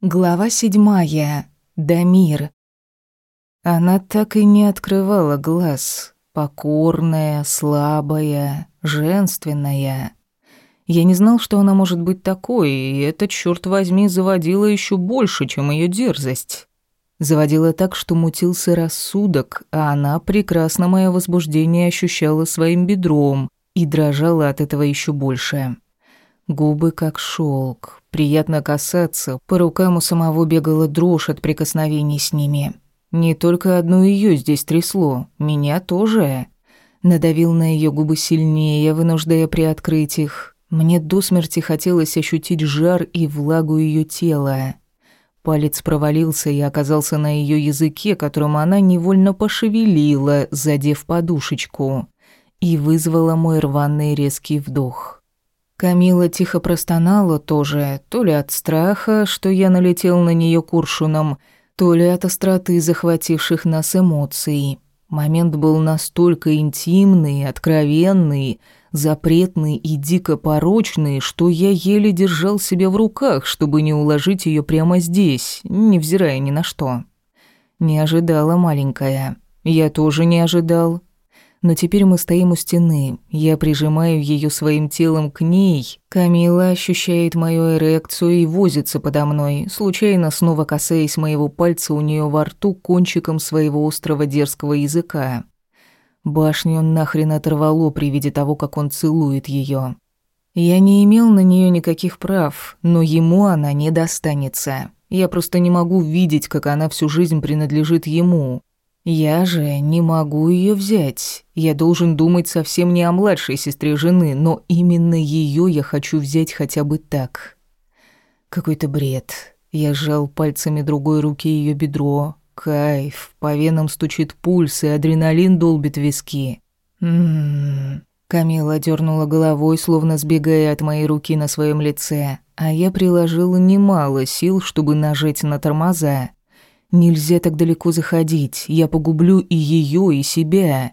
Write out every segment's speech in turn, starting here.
Глава седьмая. Дамир. Она так и не открывала глаз. Покорная, слабая, женственная. Я не знал, что она может быть такой, и это, черт возьми, заводило еще больше, чем ее дерзость. Заводила так, что мутился рассудок, а она прекрасно мое возбуждение ощущала своим бедром и дрожала от этого еще больше. Губы как шелк, приятно касаться, по рукам у самого бегала дрожь от прикосновений с ними. Не только одну ее здесь трясло, меня тоже. Надавил на ее губы сильнее, вынуждая приоткрыть их. Мне до смерти хотелось ощутить жар и влагу ее тела. Палец провалился и оказался на ее языке, которым она невольно пошевелила, задев подушечку, и вызвала мой рваный резкий вдох. Камила тихо простонала тоже, то ли от страха, что я налетел на нее куршуном, то ли от остроты захвативших нас эмоций. Момент был настолько интимный, откровенный, запретный и дико порочный, что я еле держал себя в руках, чтобы не уложить ее прямо здесь, невзирая ни на что. Не ожидала маленькая. Я тоже не ожидал. Но теперь мы стоим у стены. Я прижимаю ее своим телом к ней. Камила ощущает мою эрекцию и возится подо мной, случайно снова касаясь моего пальца у нее во рту кончиком своего острого дерзкого языка. Башню нахрен оторвало при виде того, как он целует ее. Я не имел на нее никаких прав, но ему она не достанется. Я просто не могу видеть, как она всю жизнь принадлежит ему. Я же не могу ее взять. Я должен думать совсем не о младшей сестре жены, но именно ее я хочу взять хотя бы так. Какой-то бред. Я сжал пальцами другой руки ее бедро. Кайф. По венам стучит пульс, и адреналин долбит виски. Ммм. Камила дернула головой, словно сбегая от моей руки на своем лице, а я приложил немало сил, чтобы нажать на тормоза. Нельзя так далеко заходить. Я погублю и ее, и себя.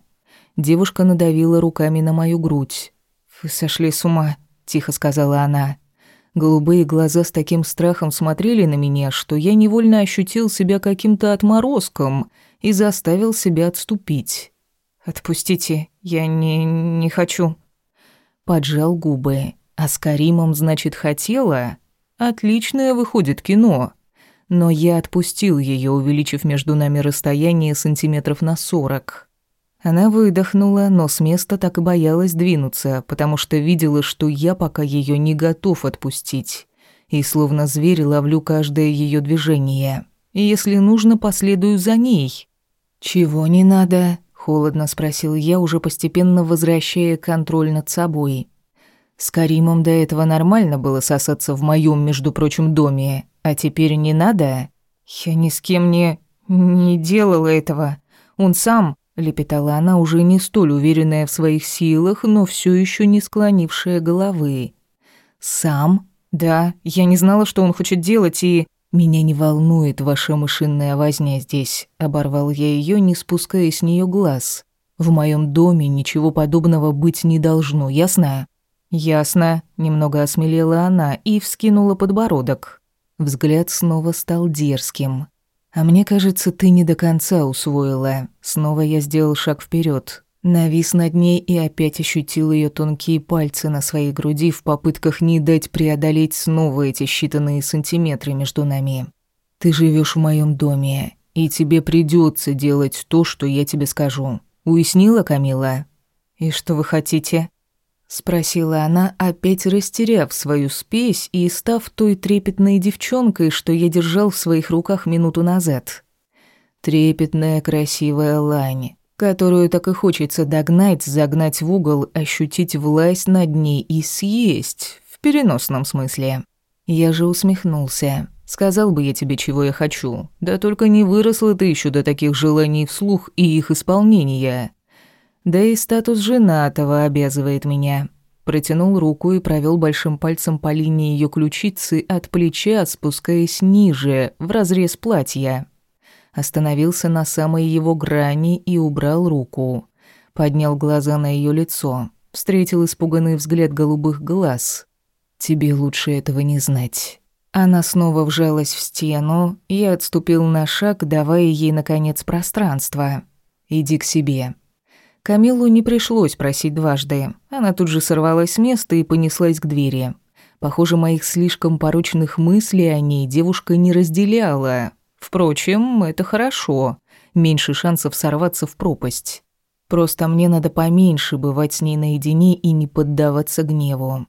Девушка надавила руками на мою грудь. Вы сошли с ума, тихо сказала она. Голубые глаза с таким страхом смотрели на меня, что я невольно ощутил себя каким-то отморозком и заставил себя отступить. Отпустите, я не не хочу. Поджал губы. А с Каримом, значит, хотела? Отличное выходит кино но я отпустил ее, увеличив между нами расстояние сантиметров на сорок. Она выдохнула, но с места так и боялась двинуться, потому что видела, что я пока ее не готов отпустить. И словно зверь ловлю каждое ее движение. И если нужно, последую за ней. «Чего не надо?» – холодно спросил я, уже постепенно возвращая контроль над собой. С Каримом до этого нормально было сосаться в моем, между прочим, доме, а теперь не надо? Я ни с кем не... не делала этого. Он сам, лепетала она, уже не столь уверенная в своих силах, но все еще не склонившая головы. Сам? Да, я не знала, что он хочет делать, и... «Меня не волнует ваша мышиная возня здесь», — оборвал я ее, не спуская с нее глаз. «В моем доме ничего подобного быть не должно, ясно?» «Ясно», — немного осмелела она и вскинула подбородок. Взгляд снова стал дерзким. «А мне кажется, ты не до конца усвоила». Снова я сделал шаг вперед, Навис над ней и опять ощутил ее тонкие пальцы на своей груди в попытках не дать преодолеть снова эти считанные сантиметры между нами. «Ты живешь в моем доме, и тебе придется делать то, что я тебе скажу. Уяснила, Камила?» «И что вы хотите?» Спросила она, опять растеряв свою спесь и став той трепетной девчонкой, что я держал в своих руках минуту назад. Трепетная красивая лань, которую так и хочется догнать, загнать в угол, ощутить власть над ней и съесть, в переносном смысле. Я же усмехнулся. Сказал бы я тебе, чего я хочу. Да только не выросла ты еще до таких желаний вслух и их исполнения. Да и статус женатого обязывает меня. Протянул руку и провел большим пальцем по линии ее ключицы от плеча, спускаясь ниже, в разрез платья. Остановился на самой его грани и убрал руку. Поднял глаза на ее лицо. Встретил испуганный взгляд голубых глаз. «Тебе лучше этого не знать». Она снова вжалась в стену, я отступил на шаг, давая ей, наконец, пространство. «Иди к себе». Камилу не пришлось просить дважды. Она тут же сорвалась с места и понеслась к двери. Похоже, моих слишком порочных мыслей о ней девушка не разделяла. Впрочем, это хорошо. Меньше шансов сорваться в пропасть. Просто мне надо поменьше бывать с ней наедине и не поддаваться гневу.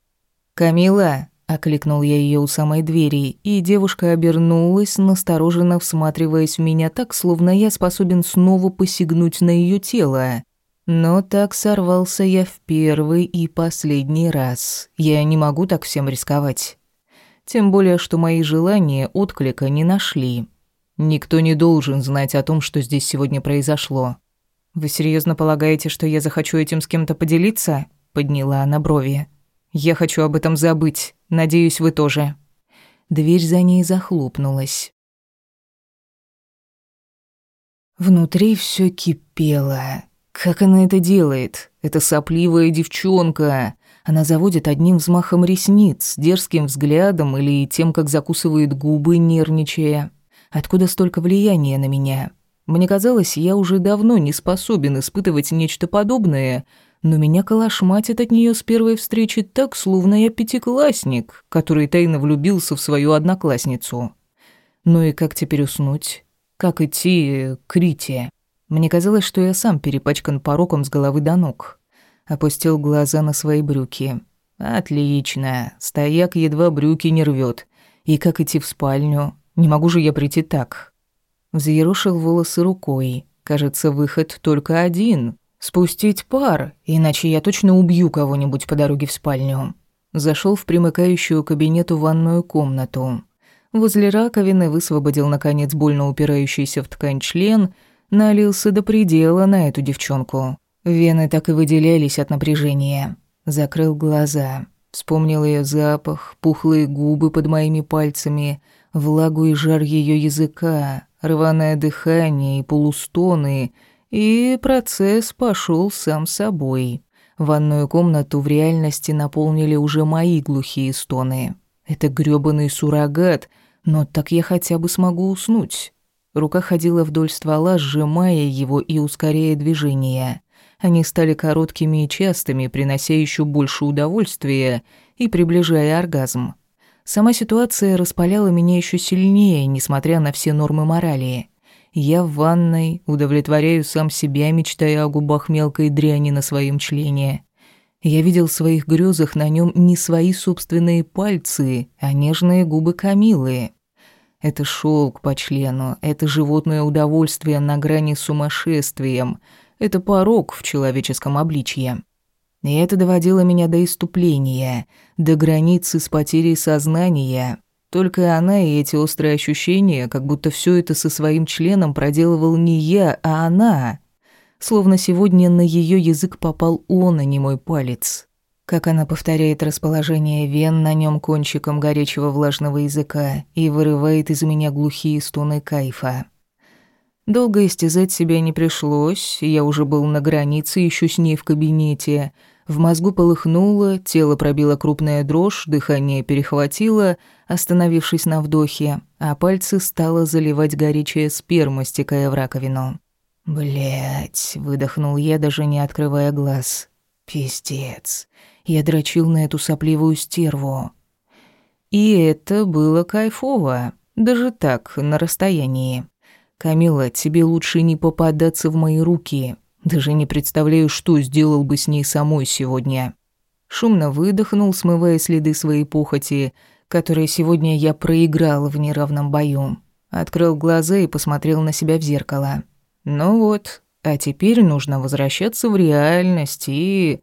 «Камила!» — окликнул я ее у самой двери, и девушка обернулась, настороженно всматриваясь в меня так, словно я способен снова посягнуть на ее тело. Но так сорвался я в первый и последний раз. Я не могу так всем рисковать. Тем более, что мои желания отклика не нашли. Никто не должен знать о том, что здесь сегодня произошло. Вы серьезно полагаете, что я захочу этим с кем-то поделиться? Подняла она брови. Я хочу об этом забыть. Надеюсь, вы тоже. Дверь за ней захлопнулась. Внутри все кипело. Как она это делает? Это сопливая девчонка. Она заводит одним взмахом ресниц, дерзким взглядом или тем, как закусывает губы, нервничая. Откуда столько влияния на меня? Мне казалось, я уже давно не способен испытывать нечто подобное, но меня калашматит от нее с первой встречи так, словно я пятиклассник, который тайно влюбился в свою одноклассницу. Ну и как теперь уснуть? Как идти к Рите? Мне казалось, что я сам перепачкан пороком с головы до ног. Опустил глаза на свои брюки. Отлично. Стояк едва брюки не рвет. И как идти в спальню? Не могу же я прийти так. Взъерошил волосы рукой. Кажется, выход только один. Спустить пар, иначе я точно убью кого-нибудь по дороге в спальню. Зашел в примыкающую к кабинету ванную комнату. Возле раковины высвободил, наконец, больно упирающийся в ткань член — налился до предела на эту девчонку. Вены так и выделялись от напряжения. Закрыл глаза. Вспомнил ее запах, пухлые губы под моими пальцами, влагу и жар ее языка, рваное дыхание и полустоны, и процесс пошел сам собой. Ванную комнату в реальности наполнили уже мои глухие стоны. Это грёбаный суррогат, но так я хотя бы смогу уснуть. Рука ходила вдоль ствола, сжимая его и ускоряя движение. Они стали короткими и частыми, принося еще больше удовольствия и приближая оргазм. Сама ситуация распаляла меня еще сильнее, несмотря на все нормы морали. Я в ванной, удовлетворяю сам себя, мечтая о губах мелкой дряни на своем члене. Я видел в своих грезах на нем не свои собственные пальцы, а нежные губы Камилы. Это шелк по члену, это животное удовольствие на грани с сумасшествием, это порог в человеческом обличье. И это доводило меня до иступления, до границы с потерей сознания. Только она и эти острые ощущения, как будто все это со своим членом проделывал не я, а она. Словно сегодня на ее язык попал он, а не мой палец как она повторяет расположение вен на нем кончиком горячего влажного языка и вырывает из меня глухие стоны кайфа. Долго истязать себя не пришлось, я уже был на границе еще с ней в кабинете. В мозгу полыхнуло, тело пробило крупная дрожь, дыхание перехватило, остановившись на вдохе, а пальцы стало заливать горячая сперма, стекая в раковину. Блять, выдохнул я, даже не открывая глаз. Пиздец. Я дрочил на эту сопливую стерву. И это было кайфово, даже так, на расстоянии. Камила, тебе лучше не попадаться в мои руки. Даже не представляю, что сделал бы с ней самой сегодня. Шумно выдохнул, смывая следы своей похоти, которые сегодня я проиграл в неравном бою. Открыл глаза и посмотрел на себя в зеркало. Ну вот, а теперь нужно возвращаться в реальность и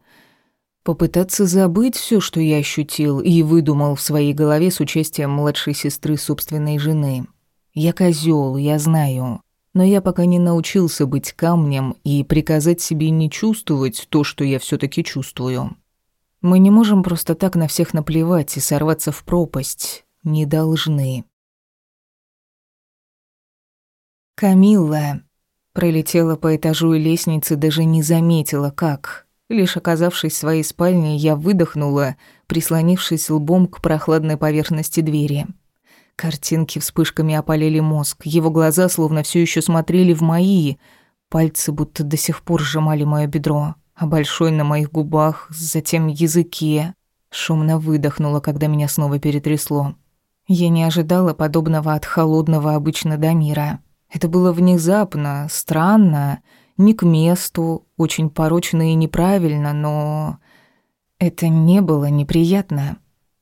Попытаться забыть все, что я ощутил и выдумал в своей голове с участием младшей сестры собственной жены. Я козел, я знаю. Но я пока не научился быть камнем и приказать себе не чувствовать то, что я все таки чувствую. Мы не можем просто так на всех наплевать и сорваться в пропасть. Не должны. Камилла пролетела по этажу и лестнице, даже не заметила, как. Лишь оказавшись в своей спальне, я выдохнула, прислонившись лбом к прохладной поверхности двери. Картинки вспышками опалили мозг, его глаза словно все еще смотрели в мои, пальцы будто до сих пор сжимали мое бедро, а большой на моих губах, затем языке. Шумно выдохнула, когда меня снова перетрясло. Я не ожидала подобного от холодного обычно Дамира. Это было внезапно, странно, не к месту, очень порочно и неправильно, но... Это не было неприятно.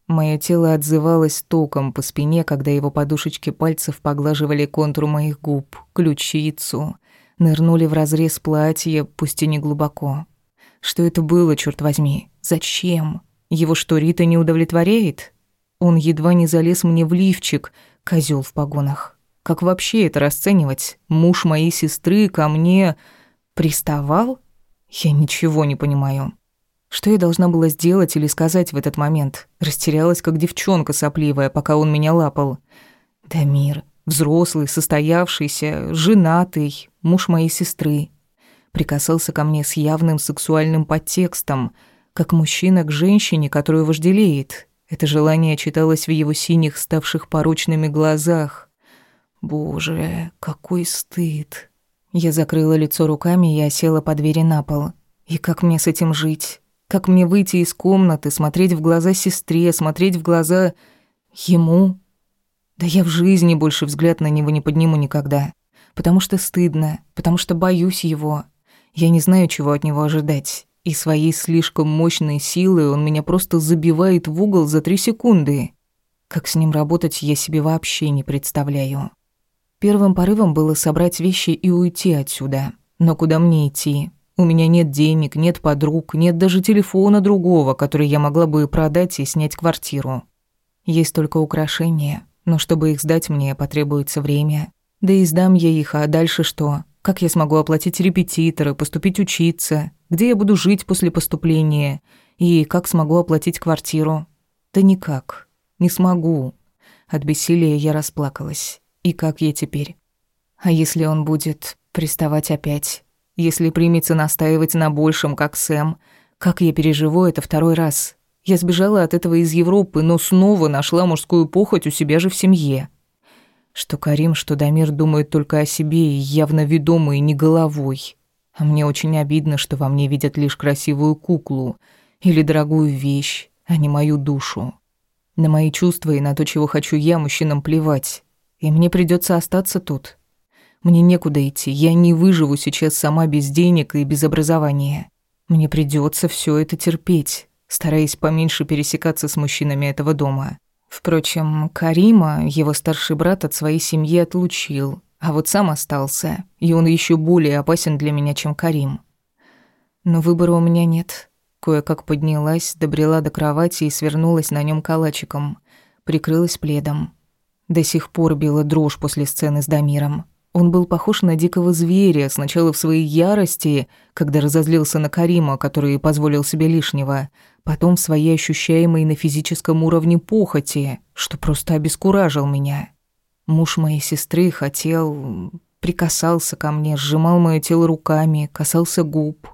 Мое тело отзывалось током по спине, когда его подушечки пальцев поглаживали контур моих губ, ключицу, нырнули в разрез платья, пусть и не глубоко. Что это было, черт возьми? Зачем? Его что, Рита не удовлетворяет? Он едва не залез мне в лифчик, козел в погонах. Как вообще это расценивать? Муж моей сестры ко мне приставал? Я ничего не понимаю. Что я должна была сделать или сказать в этот момент? Растерялась, как девчонка сопливая, пока он меня лапал. Да мир, взрослый, состоявшийся, женатый, муж моей сестры. Прикасался ко мне с явным сексуальным подтекстом, как мужчина к женщине, которую вожделеет. Это желание читалось в его синих, ставших порочными глазах. Боже, какой стыд. Я закрыла лицо руками и осела по двери на пол. И как мне с этим жить? Как мне выйти из комнаты, смотреть в глаза сестре, смотреть в глаза ему? Да я в жизни больше взгляд на него не подниму никогда. Потому что стыдно, потому что боюсь его. Я не знаю, чего от него ожидать. И своей слишком мощной силой он меня просто забивает в угол за три секунды. Как с ним работать, я себе вообще не представляю. Первым порывом было собрать вещи и уйти отсюда. Но куда мне идти? У меня нет денег, нет подруг, нет даже телефона другого, который я могла бы продать и снять квартиру. Есть только украшения, но чтобы их сдать мне, потребуется время. Да и сдам я их, а дальше что? Как я смогу оплатить репетиторы, поступить учиться? Где я буду жить после поступления? И как смогу оплатить квартиру? Да никак. Не смогу. От бессилия я расплакалась. И как я теперь? А если он будет приставать опять? Если примется настаивать на большем, как Сэм, как я переживу это второй раз? Я сбежала от этого из Европы, но снова нашла мужскую похоть у себя же в семье. Что Карим, что Дамир думают только о себе и явно ведомые не головой. А мне очень обидно, что во мне видят лишь красивую куклу или дорогую вещь, а не мою душу. На мои чувства и на то, чего хочу я, мужчинам плевать. И мне придется остаться тут, мне некуда идти, я не выживу сейчас сама без денег и без образования. Мне придется все это терпеть, стараясь поменьше пересекаться с мужчинами этого дома. Впрочем, Карима, его старший брат, от своей семьи отлучил, а вот сам остался, и он еще более опасен для меня, чем Карим. Но выбора у меня нет. Кое-как поднялась, добрела до кровати и свернулась на нем калачиком, прикрылась пледом. До сих пор била дрожь после сцены с Дамиром. Он был похож на дикого зверя, сначала в своей ярости, когда разозлился на Карима, который позволил себе лишнего, потом в своей ощущаемой на физическом уровне похоти, что просто обескуражил меня. Муж моей сестры хотел... прикасался ко мне, сжимал моё тело руками, касался губ.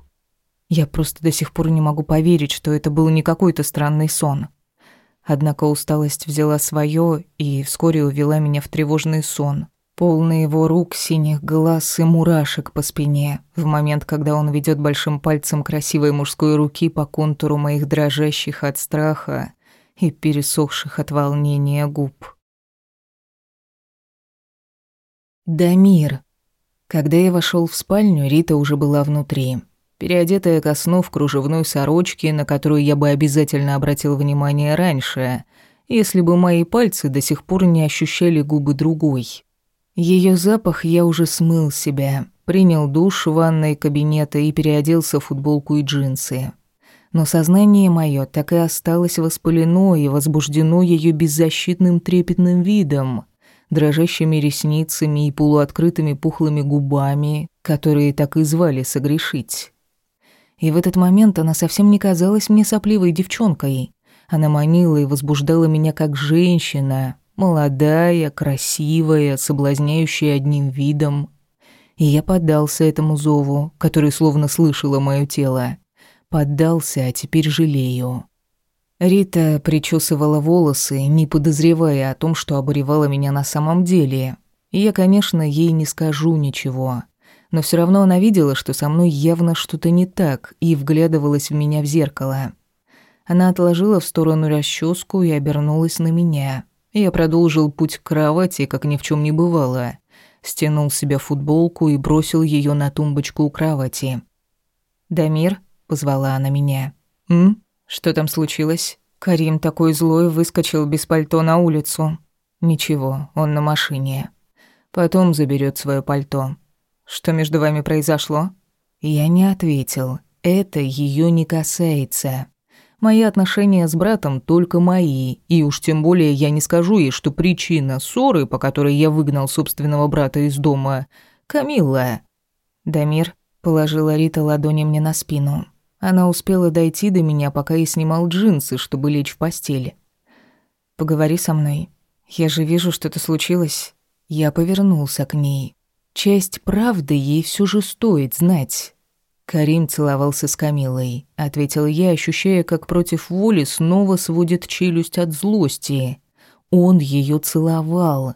Я просто до сих пор не могу поверить, что это был не какой-то странный сон. Однако усталость взяла своё и вскоре увела меня в тревожный сон — полный его рук, синих глаз и мурашек по спине, в момент, когда он ведет большим пальцем красивой мужской руки по контуру моих дрожащих от страха и пересохших от волнения губ. Дамир. Когда я вошел в спальню, Рита уже была внутри. Переодетая ко сну в кружевной сорочке, на которую я бы обязательно обратил внимание раньше, если бы мои пальцы до сих пор не ощущали губы другой. Ее запах я уже смыл себя, принял душ в ванной кабинета и переоделся в футболку и джинсы. Но сознание мое так и осталось воспалено и возбуждено ее беззащитным трепетным видом, дрожащими ресницами и полуоткрытыми пухлыми губами, которые так и звали согрешить. И в этот момент она совсем не казалась мне сопливой девчонкой. Она манила и возбуждала меня как женщина, Молодая, красивая, соблазняющая одним видом. И я поддался этому зову, который словно слышало моё тело. Поддался, а теперь жалею. Рита причесывала волосы, не подозревая о том, что обуревала меня на самом деле. И я, конечно, ей не скажу ничего. Но все равно она видела, что со мной явно что-то не так, и вглядывалась в меня в зеркало. Она отложила в сторону расческу и обернулась на меня. Я продолжил путь к кровати, как ни в чем не бывало. Стянул себе футболку и бросил ее на тумбочку у кровати. «Дамир?» — позвала она меня. «М? Что там случилось?» Карим такой злой выскочил без пальто на улицу. «Ничего, он на машине. Потом заберет свое пальто. Что между вами произошло?» Я не ответил. Это ее не касается. Мои отношения с братом только мои, и уж тем более я не скажу ей, что причина ссоры, по которой я выгнал собственного брата из дома, Камилла. Дамир положила Рита ладони мне на спину. Она успела дойти до меня, пока я снимал джинсы, чтобы лечь в постели. Поговори со мной. Я же вижу, что-то случилось. Я повернулся к ней. Часть правды ей все же стоит знать. Карим целовался с Камилой, ответил я, ощущая, как против воли снова сводит челюсть от злости. Он ее целовал.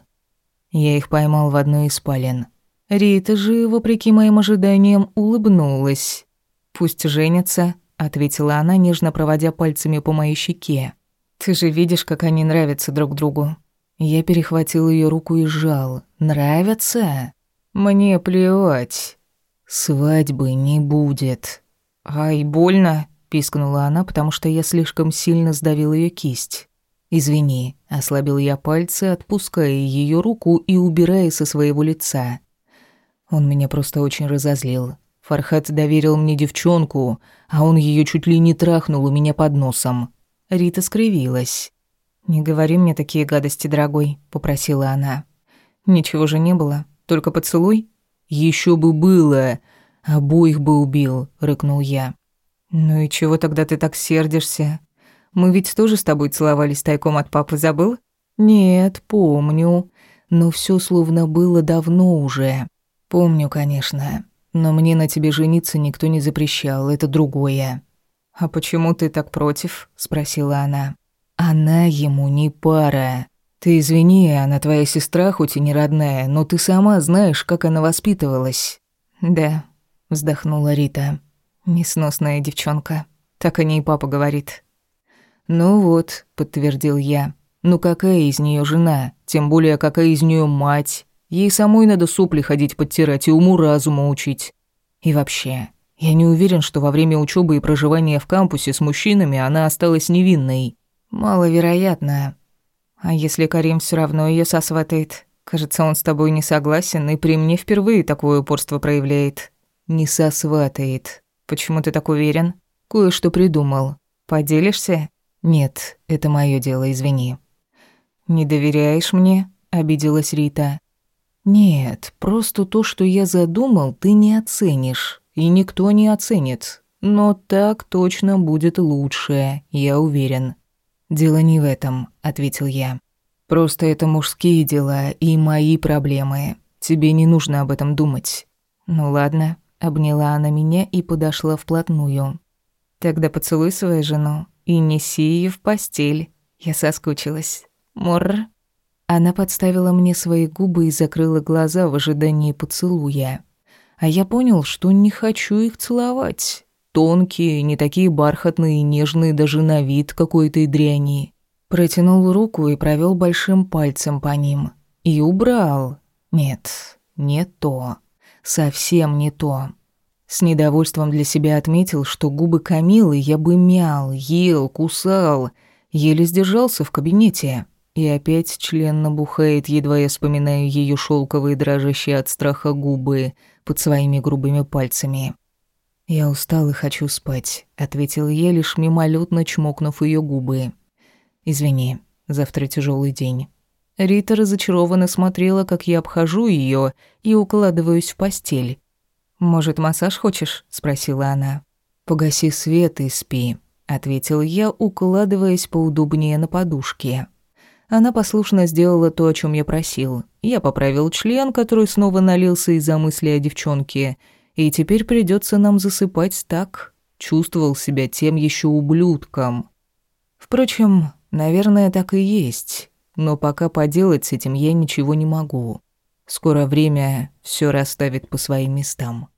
Я их поймал в одной из спален. Рита же, вопреки моим ожиданиям, улыбнулась. «Пусть женятся», — ответила она, нежно проводя пальцами по моей щеке. «Ты же видишь, как они нравятся друг другу». Я перехватил ее руку и сжал. «Нравятся?» «Мне плевать». «Свадьбы не будет». «Ай, больно», — пискнула она, потому что я слишком сильно сдавил ее кисть. «Извини», — ослабил я пальцы, отпуская ее руку и убирая со своего лица. Он меня просто очень разозлил. Фархат доверил мне девчонку, а он ее чуть ли не трахнул у меня под носом. Рита скривилась. «Не говори мне такие гадости, дорогой», — попросила она. «Ничего же не было, только поцелуй?» Еще бы было. Обоих бы убил, рыкнул я. Ну и чего тогда ты так сердишься? Мы ведь тоже с тобой целовались тайком от папы, забыл? Нет, помню. Но все словно было давно уже. Помню, конечно. Но мне на тебе жениться никто не запрещал, это другое. А почему ты так против? спросила она. Она ему не пара. «Ты извини, она твоя сестра, хоть и не родная, но ты сама знаешь, как она воспитывалась». «Да», — вздохнула Рита. «Несносная девчонка. Так о ней папа говорит». «Ну вот», — подтвердил я. «Ну какая из нее жена? Тем более, какая из нее мать? Ей самой надо сопли ходить подтирать и уму-разуму учить. И вообще, я не уверен, что во время учебы и проживания в кампусе с мужчинами она осталась невинной. Маловероятно. А если Карим все равно ее сосватает? Кажется, он с тобой не согласен и при мне впервые такое упорство проявляет. Не сосватает. Почему ты так уверен? Кое-что придумал. Поделишься? Нет, это мое дело, извини. Не доверяешь мне? Обиделась Рита. Нет, просто то, что я задумал, ты не оценишь. И никто не оценит. Но так точно будет лучше, я уверен. «Дело не в этом», — ответил я. «Просто это мужские дела и мои проблемы. Тебе не нужно об этом думать». «Ну ладно», — обняла она меня и подошла вплотную. «Тогда поцелуй свою жену и неси ее в постель». Я соскучилась. Морр. Она подставила мне свои губы и закрыла глаза в ожидании поцелуя. А я понял, что не хочу их целовать. Тонкие, не такие бархатные и нежные даже на вид какой-то дряни. Протянул руку и провел большим пальцем по ним. И убрал. Нет, не то. Совсем не то. С недовольством для себя отметил, что губы Камилы я бы мял, ел, кусал. Еле сдержался в кабинете. И опять член набухает, едва я вспоминаю ее шелковые дрожащие от страха губы под своими грубыми пальцами. «Я устал и хочу спать», — ответил я, лишь мимолетно чмокнув ее губы. «Извини, завтра тяжелый день». Рита разочарованно смотрела, как я обхожу ее и укладываюсь в постель. «Может, массаж хочешь?» — спросила она. «Погаси свет и спи», — ответил я, укладываясь поудобнее на подушке. Она послушно сделала то, о чем я просил. Я поправил член, который снова налился из-за мысли о девчонке, и теперь придется нам засыпать так. Чувствовал себя тем еще ублюдком. Впрочем, наверное, так и есть, но пока поделать с этим я ничего не могу. Скоро время все расставит по своим местам.